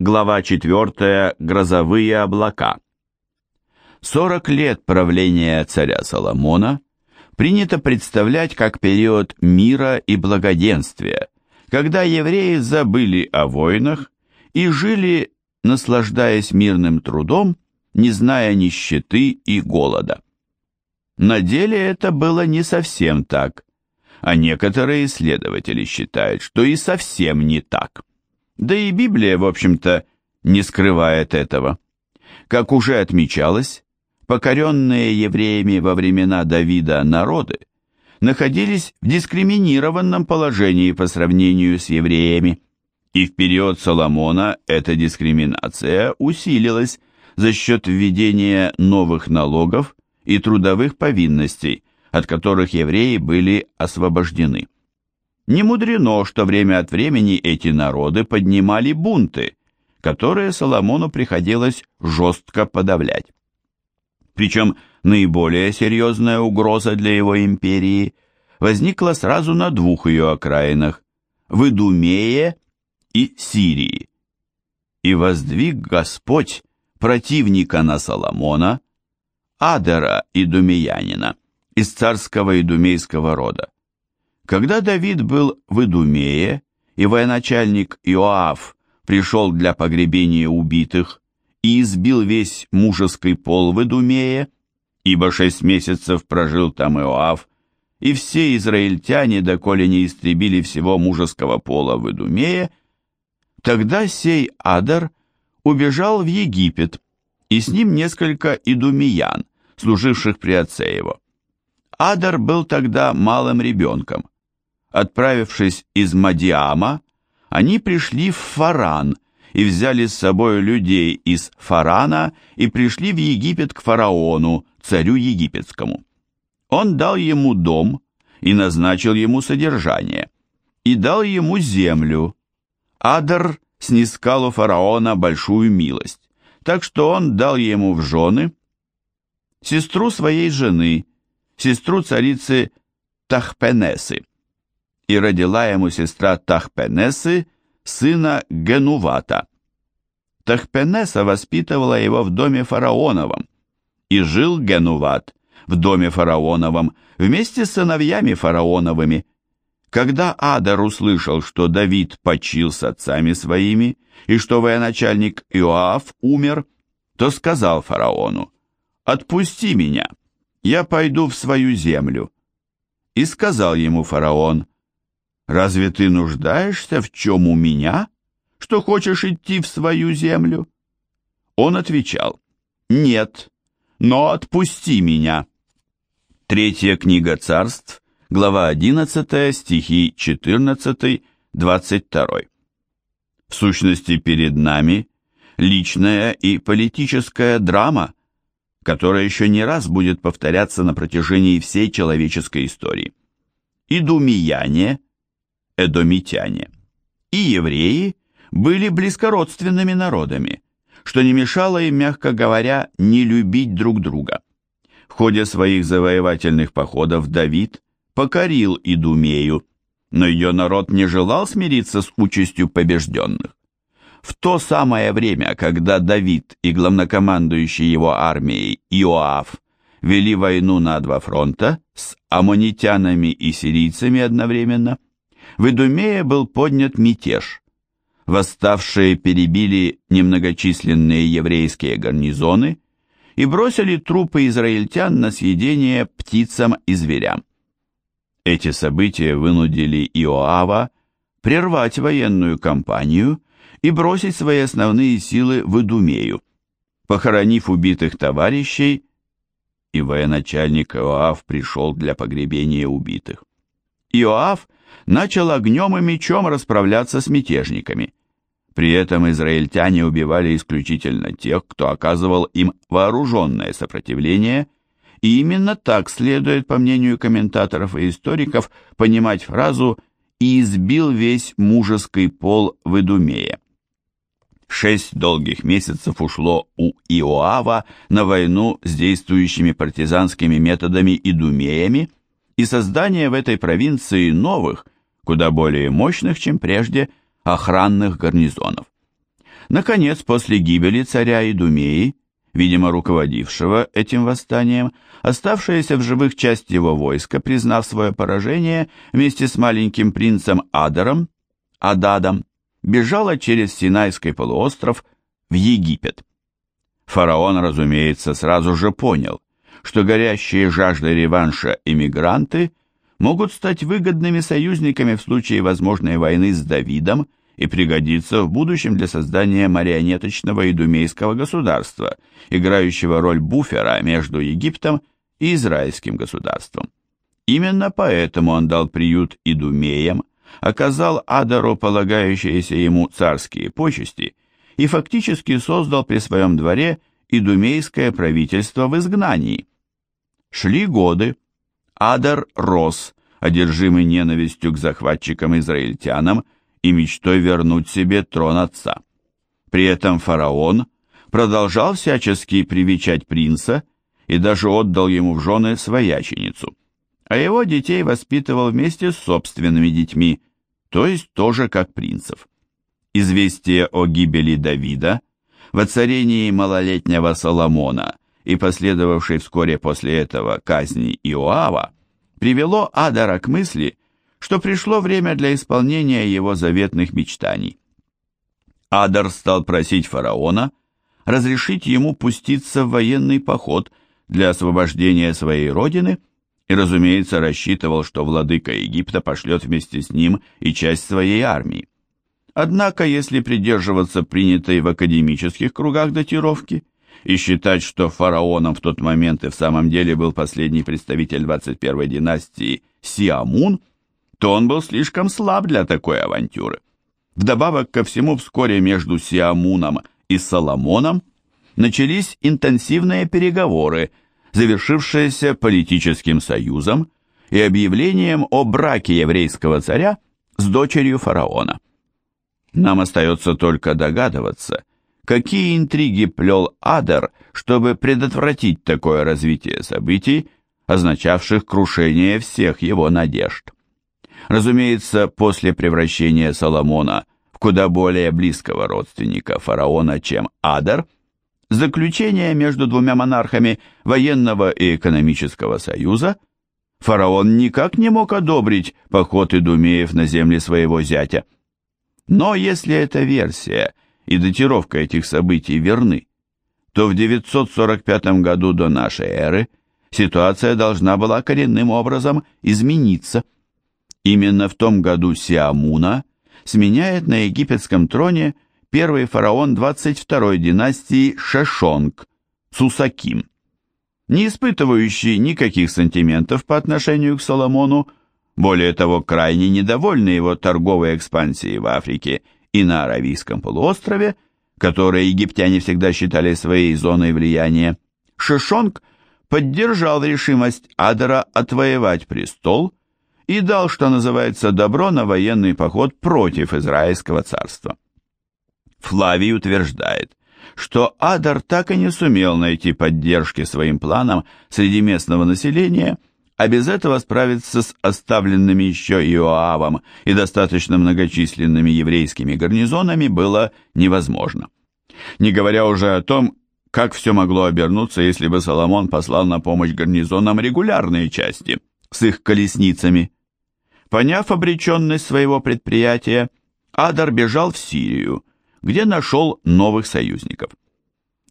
глава 4, грозовые облака. 40 лет правления царя Соломона принято представлять как период мира и благоденствия, когда евреи забыли о войнах и жили, наслаждаясь мирным трудом, не зная нищеты и голода. На деле это было не совсем так, а некоторые исследователи считают, что и совсем не так. Да и Библия, в общем-то, не скрывает этого. Как уже отмечалось, покоренные евреями во времена Давида народы находились в дискриминированном положении по сравнению с евреями, и в период Соломона эта дискриминация усилилась за счет введения новых налогов и трудовых повинностей, от которых евреи были освобождены. Не мудрено, что время от времени эти народы поднимали бунты, которые Соломону приходилось жестко подавлять. Причем наиболее серьезная угроза для его империи возникла сразу на двух ее окраинах – в Идумее и Сирии. «И воздвиг Господь противника на Соломона, Адера Идумеянина, из царского идумейского рода. Когда Давид был в Идумее, и военачальник Иоав пришел для погребения убитых и избил весь мужеский пол в Идумее, ибо шесть месяцев прожил там Иоав, и все израильтяне, доколе не истребили всего мужеского пола в Идумее, тогда сей Адар убежал в Египет, и с ним несколько идумиян, служивших при отце его. Адар был тогда малым ребенком. Отправившись из Мадиама, они пришли в Фаран и взяли с собой людей из Фарана и пришли в Египет к фараону, царю египетскому. Он дал ему дом и назначил ему содержание, и дал ему землю. Адар снискал у фараона большую милость, так что он дал ему в жены сестру своей жены, сестру царицы Тахпенесы, и родила ему сестра Тахпенесы сына Генувата. Тахпенеса воспитывала его в доме фараоновом, и жил Генуват в доме фараоновом вместе с сыновьями фараоновыми. Когда Адар услышал, что Давид почил с отцами своими, и что военачальник Иоав умер, то сказал фараону, «Отпусти меня, я пойду в свою землю». И сказал ему фараон, «Разве ты нуждаешься в чем у меня, что хочешь идти в свою землю?» Он отвечал, «Нет, но отпусти меня». Третья книга царств, глава 11, стихи 14, 22. В сущности, перед нами личная и политическая драма, которая еще не раз будет повторяться на протяжении всей человеческой истории. Идумияне, эдомитяне и евреи были близкородственными народами, что не мешало им, мягко говоря, не любить друг друга. В ходе своих завоевательных походов Давид покорил Идумею, но ее народ не желал смириться с участью побежденных. В то самое время, когда Давид и главнокомандующий его армией Иоав вели войну на два фронта с аммонитянами и сирийцами одновременно, в Идумее был поднят мятеж. Восставшие перебили немногочисленные еврейские гарнизоны и бросили трупы израильтян на съедение птицам и зверям. Эти события вынудили Иоава прервать военную кампанию и бросить свои основные силы в Идумею. Похоронив убитых товарищей, и военачальник Иоав пришел для погребения убитых. Иоав начал огнем и мечом расправляться с мятежниками. При этом израильтяне убивали исключительно тех, кто оказывал им вооруженное сопротивление – и именно так следует, по мнению комментаторов и историков, понимать фразу «и избил весь мужеский пол в Идумее». Шесть долгих месяцев ушло у Иоава на войну с действующими партизанскими методами Идумеями и создание в этой провинции новых, куда более мощных, чем прежде, охранных гарнизонов. Наконец, после гибели царя Идумеи, видимо, руководившего этим восстанием, оставшаяся в живых часть его войска, признав свое поражение, вместе с маленьким принцем Адаром, Ададом, бежала через Синайский полуостров в Египет. Фараон, разумеется, сразу же понял, что горящие жаждой реванша эмигранты могут стать выгодными союзниками в случае возможной войны с Давидом и пригодиться в будущем для создания марионеточного идумейского государства, играющего роль буфера между Египтом и израильским государством. Именно поэтому он дал приют идумеям, оказал Адару полагающиеся ему царские почести и фактически создал при своем дворе идумейское правительство в изгнании. Шли годы, Адар рос, одержимый ненавистью к захватчикам-израильтянам и мечтой вернуть себе трон отца. При этом фараон продолжал всячески привечать принца и даже отдал ему в жены свояченицу, а его детей воспитывал вместе с собственными детьми, то есть тоже как принцев. Известие о гибели Давида, воцарении малолетнего Соломона и последовавшей вскоре после этого казни Иоава привело Адара к мысли, что пришло время для исполнения его заветных мечтаний. Адар стал просить фараона разрешить ему пуститься в военный поход для освобождения своей родины и, разумеется, рассчитывал, что владыка Египта пошлет вместе с ним и часть своей армии. Однако, если придерживаться принятой в академических кругах датировки и считать, что фараоном в тот момент и в самом деле был последний представитель 21-й династии Сиамун, то он был слишком слаб для такой авантюры. Вдобавок ко всему, вскоре между Сиамуном и Соломоном начались интенсивные переговоры, завершившиеся политическим союзом и объявлением о браке еврейского царя с дочерью фараона. Нам остается только догадываться, какие интриги плел Адер, чтобы предотвратить такое развитие событий, означавших крушение всех его надежд. Разумеется, после превращения Соломона в куда более близкого родственника фараона, чем Адер, заключение между двумя монархами военного и экономического союза, фараон никак не мог одобрить поход Идумеев на земли своего зятя. Но если эта версия и датировка этих событий верны, то в 945 году до нашей эры ситуация должна была коренным образом измениться – Именно в том году Сиамуна сменяет на египетском троне первый фараон 22-й династии Шешонг, Сусаким. Не испытывающий никаких сантиментов по отношению к Соломону, более того, крайне недовольный его торговой экспансией в Африке и на Аравийском полуострове, которые египтяне всегда считали своей зоной влияния, Шешонг поддержал решимость Адара отвоевать престол и дал, что называется, добро на военный поход против Израильского царства. Флавий утверждает, что Адар так и не сумел найти поддержки своим планам среди местного населения, а без этого справиться с оставленными еще Иоавом и достаточно многочисленными еврейскими гарнизонами было невозможно. Не говоря уже о том, как все могло обернуться, если бы Соломон послал на помощь гарнизонам регулярные части с их колесницами. Поняв обреченность своего предприятия, Адар бежал в Сирию, где нашел новых союзников.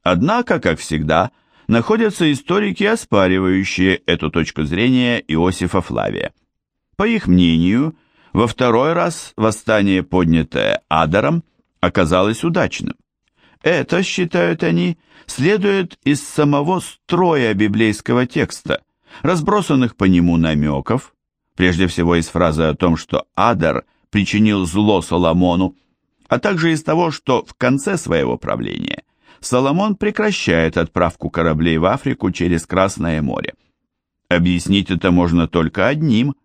Однако, как всегда, находятся историки, оспаривающие эту точку зрения Иосифа Флавия. По их мнению, во второй раз восстание, поднятое Адаром, оказалось удачным. Это, считают они, следует из самого строя библейского текста, разбросанных по нему намеков, прежде всего из фразы о том, что Адар причинил зло Соломону, а также из того, что в конце своего правления Соломон прекращает отправку кораблей в Африку через Красное море. Объяснить это можно только одним.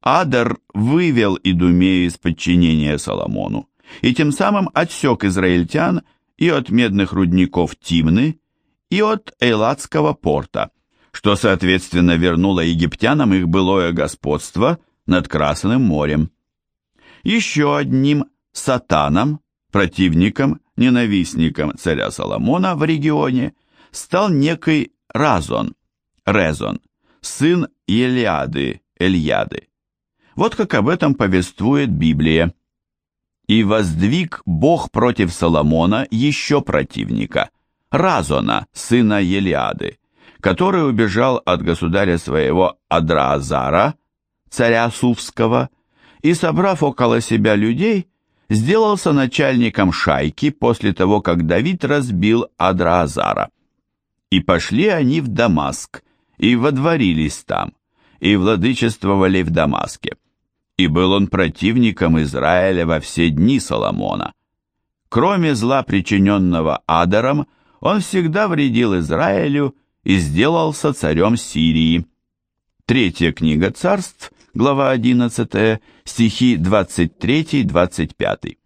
Адар вывел Идумею из подчинения Соломону и тем самым отсек израильтян и от медных рудников Тимны, и от Эйлатского порта – что, соответственно, вернуло египтянам их былое господство над Красным морем. Еще одним сатаном, противником, ненавистником царя Соломона в регионе стал некий Разон, Резон, сын Елиады, Эльяды. Вот как об этом повествует Библия. «И воздвиг Бог против Соломона еще противника, Разона, сына Елиады, который убежал от государя своего Адраазара, царя Сувского, и, собрав около себя людей, сделался начальником шайки после того, как Давид разбил Адраазара. И пошли они в Дамаск, и водворились там, и владычествовали в Дамаске. И был он противником Израиля во все дни Соломона. Кроме зла, причиненного Адаром, он всегда вредил Израилю и сделался царем Сирии. Третья книга царств, глава 11, стихи 23-25.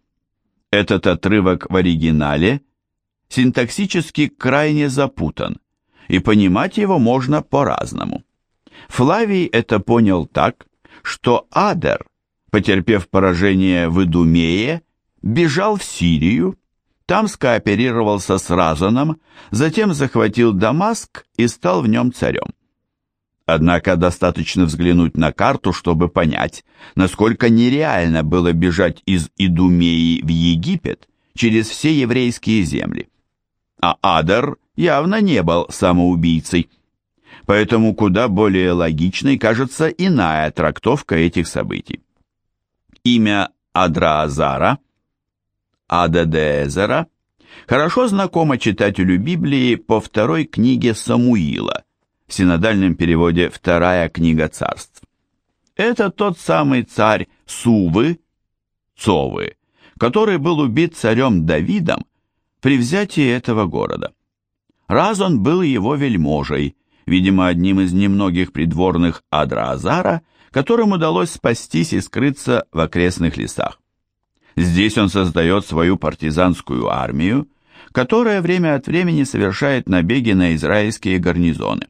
Этот отрывок в оригинале синтаксически крайне запутан, и понимать его можно по-разному. Флавий это понял так, что Адер, потерпев поражение в Идумее, бежал в Сирию, там скооперировался с Разоном, затем захватил Дамаск и стал в нем царем. Однако достаточно взглянуть на карту, чтобы понять, насколько нереально было бежать из Идумеи в Египет через все еврейские земли. А Адар явно не был самоубийцей. Поэтому куда более логичной кажется иная трактовка этих событий. Имя Адраазара, Ададеезера, хорошо знакомо читателю Библии по второй книге Самуила, в синодальном переводе «Вторая книга царств». Это тот самый царь Сувы, Цовы, который был убит царем Давидом при взятии этого города. Раз он был его вельможей, видимо, одним из немногих придворных Адраазара, которым удалось спастись и скрыться в окрестных лесах. Здесь он создает свою партизанскую армию, которая время от времени совершает набеги на израильские гарнизоны.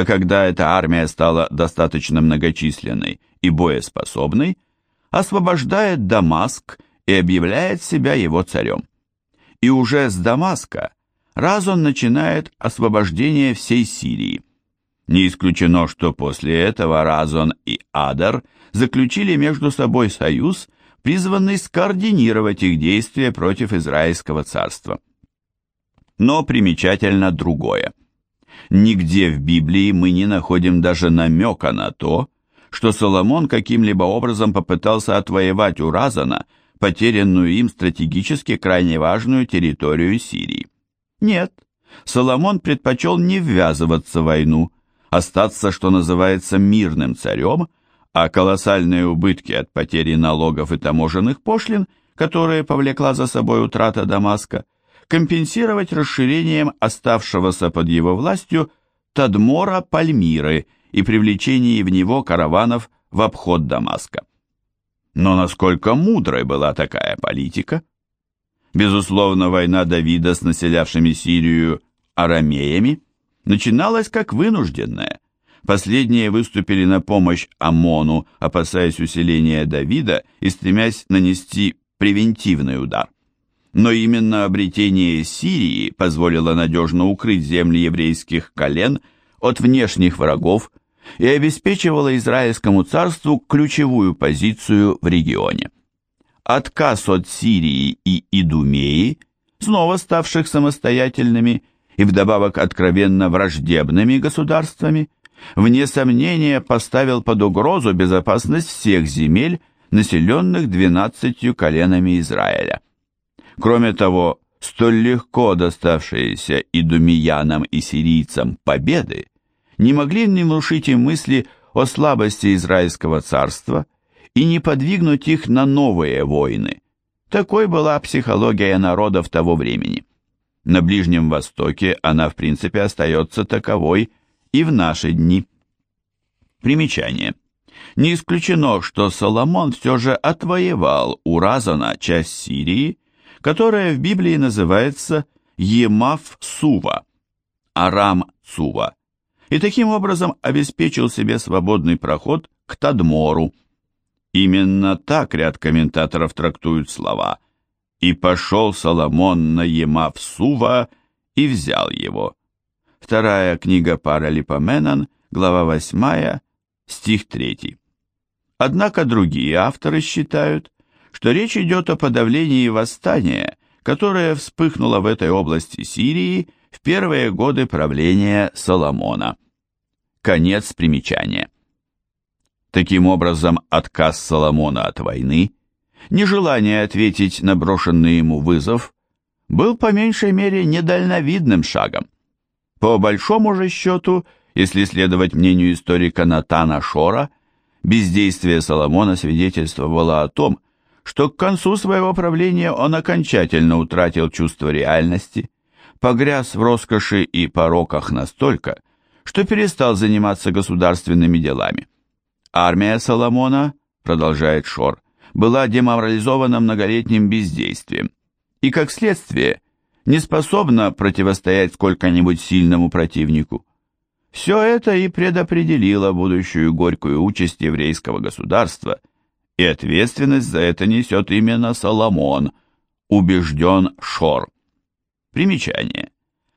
А когда эта армия стала достаточно многочисленной и боеспособной, освобождает Дамаск и объявляет себя его царем. И уже с Дамаска Разон начинает освобождение всей Сирии. Не исключено, что после этого Разон и Адар заключили между собой союз, призванный скоординировать их действия против Израильского царства. Но примечательно другое. Нигде в Библии мы не находим даже намека на то, что Соломон каким-либо образом попытался отвоевать у Разана потерянную им стратегически крайне важную территорию Сирии. Нет, Соломон предпочел не ввязываться в войну, остаться, что называется, мирным царем, а колоссальные убытки от потери налогов и таможенных пошлин, которые повлекла за собой утрата Дамаска, компенсировать расширением оставшегося под его властью Тадмора Пальмиры и привлечением в него караванов в обход Дамаска. Но насколько мудрой была такая политика? Безусловно, война Давида с населявшими Сирию арамеями начиналась как вынужденная. Последние выступили на помощь Амону, опасаясь усиления Давида и стремясь нанести превентивный удар. Но именно обретение Сирии позволило надежно укрыть земли еврейских колен от внешних врагов и обеспечивало Израильскому царству ключевую позицию в регионе. Отказ от Сирии и Идумеи, снова ставших самостоятельными и вдобавок откровенно враждебными государствами, вне сомнения поставил под угрозу безопасность всех земель, населенных двенадцатью коленами Израиля. Кроме того, столь легко доставшиеся идумиянам и сирийцам победы не могли не внушить им мысли о слабости Израильского царства и не подвигнуть их на новые войны. Такой была психология народов того времени. На Ближнем Востоке она в принципе остается таковой и в наши дни. Примечание. Не исключено, что Соломон все же отвоевал у Разана часть Сирии, которая в Библии называется Емав-Сува, Арам-Сува, и таким образом обеспечил себе свободный проход к Тадмору. Именно так ряд комментаторов трактуют слова «И пошел Соломон на Емав-Сува и взял его». Вторая книга Паралипоменон, глава 8, стих 3. Однако другие авторы считают, что речь идет о подавлении восстания, которое вспыхнуло в этой области Сирии в первые годы правления Соломона. Конец примечания. Таким образом, отказ Соломона от войны, нежелание ответить на брошенный ему вызов, был по меньшей мере недальновидным шагом. По большому же счету, если следовать мнению историка Натана Шора, бездействие Соломона свидетельствовало о том, что к концу своего правления он окончательно утратил чувство реальности, погряз в роскоши и пороках настолько, что перестал заниматься государственными делами. Армия Соломона, продолжает Шор, была деморализована многолетним бездействием и, как следствие, не способна противостоять сколько-нибудь сильному противнику. Все это и предопределило будущую горькую участь еврейского государства, и ответственность за это несет именно Соломон, убежден Шор. Примечание.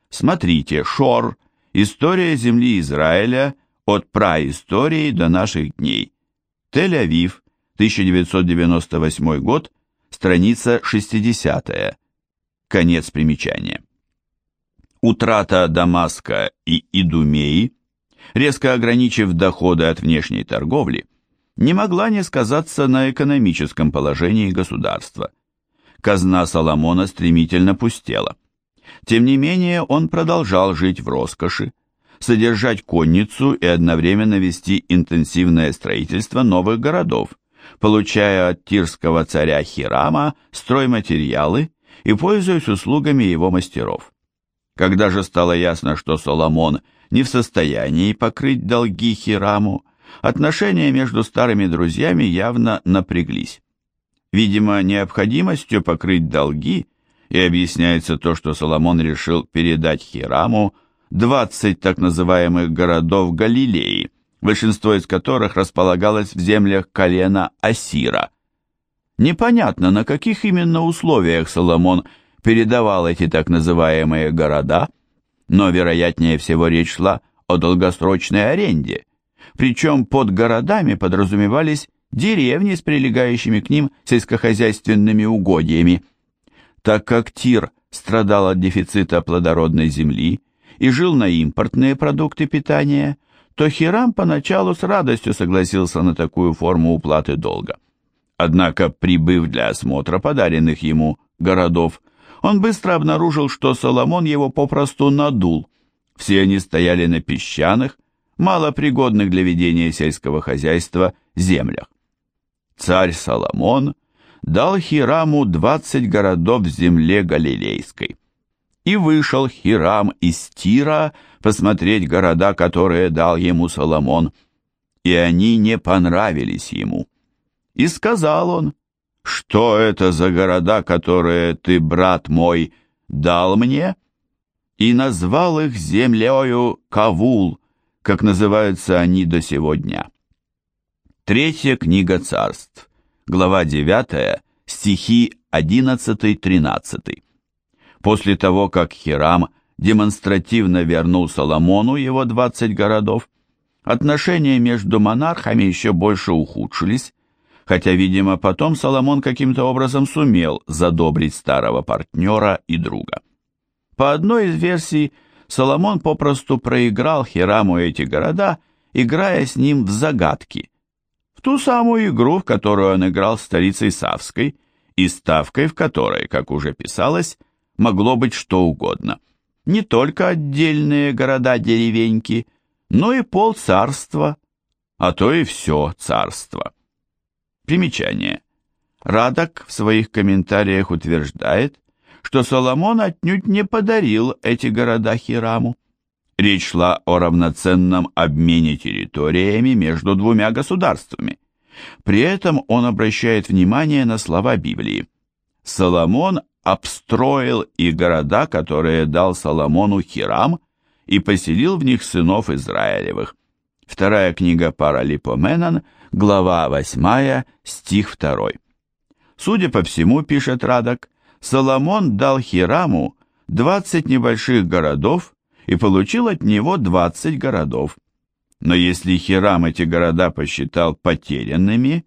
Смотрите, Шор, История земли Израиля от праистории до наших дней. Тель-Авив, 1998 год, страница 60 Конец примечания. Утрата Дамаска и Идумеи, резко ограничив доходы от внешней торговли, не могла не сказаться на экономическом положении государства. Казна Соломона стремительно пустела. Тем не менее, он продолжал жить в роскоши, содержать конницу и одновременно вести интенсивное строительство новых городов, получая от тирского царя Хирама стройматериалы и пользуясь услугами его мастеров. Когда же стало ясно, что Соломон не в состоянии покрыть долги Хираму, отношения между старыми друзьями явно напряглись. Видимо, необходимостью покрыть долги и объясняется то, что Соломон решил передать Хираму 20 так называемых городов Галилеи, большинство из которых располагалось в землях колена Асира. Непонятно, на каких именно условиях Соломон передавал эти так называемые города, но, вероятнее всего, речь шла о долгосрочной аренде, причем под городами подразумевались деревни с прилегающими к ним сельскохозяйственными угодьями. Так как Тир страдал от дефицита плодородной земли, и жил на импортные продукты питания, то Хирам поначалу с радостью согласился на такую форму уплаты долга. Однако, прибыв для осмотра подаренных ему городов, он быстро обнаружил, что Соломон его попросту надул. Все они стояли на песчаных, малопригодных для ведения сельского хозяйства землях. Царь Соломон дал Хираму двадцать городов в земле Галилейской и вышел Хирам из Тира посмотреть города, которые дал ему Соломон, и они не понравились ему. И сказал он, «Что это за города, которые ты, брат мой, дал мне?» И назвал их землею Кавул, как называются они до сего дня. Третья книга царств, глава 9, стихи 11-13. После того, как Хирам демонстративно вернул Соломону его 20 городов, отношения между монархами еще больше ухудшились, хотя, видимо, потом Соломон каким-то образом сумел задобрить старого партнера и друга. По одной из версий, Соломон попросту проиграл Хираму эти города, играя с ним в загадки, в ту самую игру, в которую он играл с столицей Савской, и ставкой в которой, как уже писалось, могло быть что угодно. Не только отдельные города-деревеньки, но и полцарства, а то и все царство. Примечание. Радок в своих комментариях утверждает, что Соломон отнюдь не подарил эти города Хираму. Речь шла о равноценном обмене территориями между двумя государствами. При этом он обращает внимание на слова Библии. Соломон обстроил и города, которые дал Соломону Хирам, и поселил в них сынов Израилевых. Вторая книга Паралипоменон, глава 8, стих 2. Судя по всему, пишет Радок, Соломон дал Хираму 20 небольших городов и получил от него 20 городов. Но если Хирам эти города посчитал потерянными,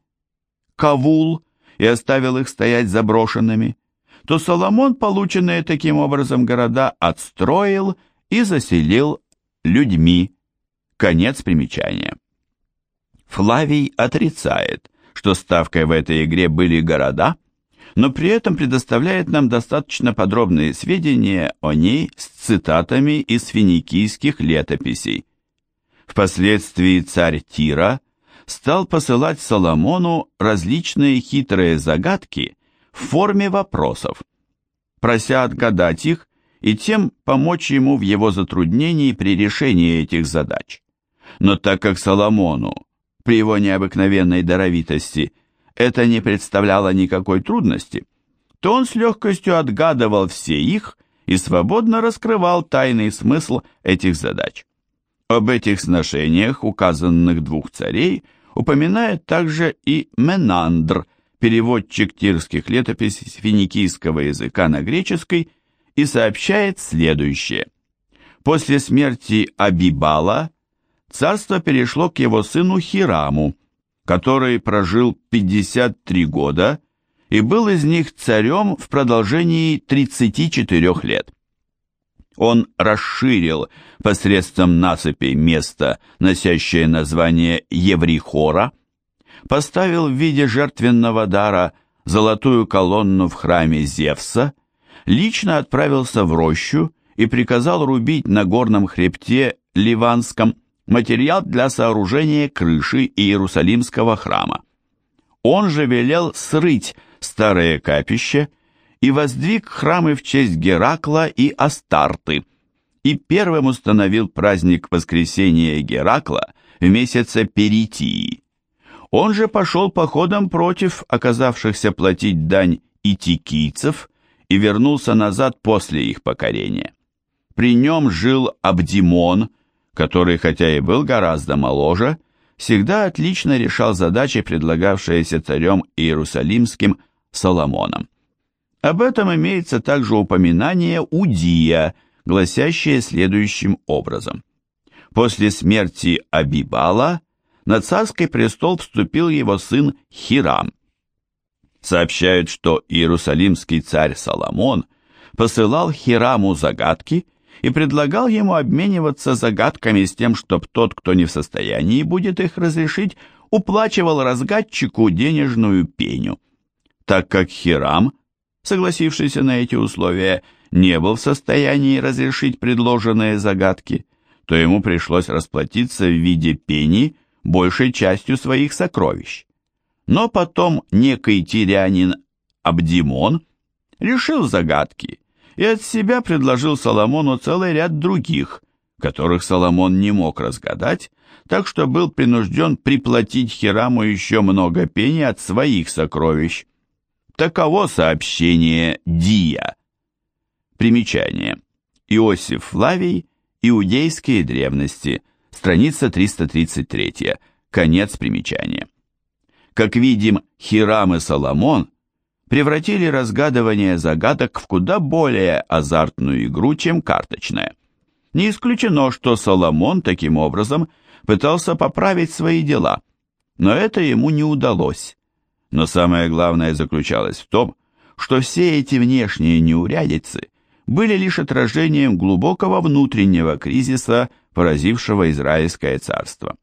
Кавул, и оставил их стоять заброшенными, то Соломон полученные таким образом города отстроил и заселил людьми. Конец примечания. Флавий отрицает, что ставкой в этой игре были города, но при этом предоставляет нам достаточно подробные сведения о ней с цитатами из финикийских летописей. Впоследствии царь Тира стал посылать Соломону различные хитрые загадки в форме вопросов, прося отгадать их и тем помочь ему в его затруднении при решении этих задач. Но так как Соломону, при его необыкновенной даровитости, это не представляло никакой трудности, то он с легкостью отгадывал все их и свободно раскрывал тайный смысл этих задач. Об этих сношениях указанных двух царей упоминает также и Менандр, переводчик тирских летописей с финикийского языка на греческий, и сообщает следующее. После смерти Абибала царство перешло к его сыну Хираму, который прожил 53 года и был из них царем в продолжении 34 лет. Он расширил посредством насыпей место, носящее название Еврихора, поставил в виде жертвенного дара золотую колонну в храме Зевса, лично отправился в рощу и приказал рубить на горном хребте Ливанском материал для сооружения крыши Иерусалимского храма. Он же велел срыть старое капище и воздвиг храмы в честь Геракла и Астарты, и первым установил праздник воскресения Геракла в месяце Перитии. Он же пошел походом против оказавшихся платить дань итикийцев и вернулся назад после их покорения. При нем жил Абдимон, который, хотя и был гораздо моложе, всегда отлично решал задачи, предлагавшиеся царем Иерусалимским Соломоном. Об этом имеется также упоминание Удия, гласящее следующим образом. После смерти Абибала на царский престол вступил его сын Хирам. Сообщают, что иерусалимский царь Соломон посылал Хираму загадки и предлагал ему обмениваться загадками с тем, чтобы тот, кто не в состоянии будет их разрешить, уплачивал разгадчику денежную пеню. Так как Хирам согласившийся на эти условия, не был в состоянии разрешить предложенные загадки, то ему пришлось расплатиться в виде пени большей частью своих сокровищ. Но потом некий тирянин Абдимон решил загадки и от себя предложил Соломону целый ряд других, которых Соломон не мог разгадать, так что был принужден приплатить Хираму еще много пени от своих сокровищ. Таково сообщение Дия. Примечание. Иосиф Флавий, Иудейские древности, страница 333, конец примечания. Как видим, Хирам и Соломон превратили разгадывание загадок в куда более азартную игру, чем карточная. Не исключено, что Соломон таким образом пытался поправить свои дела, но это ему не удалось. Но самое главное заключалось в том, что все эти внешние неурядицы были лишь отражением глубокого внутреннего кризиса, поразившего Израильское царство.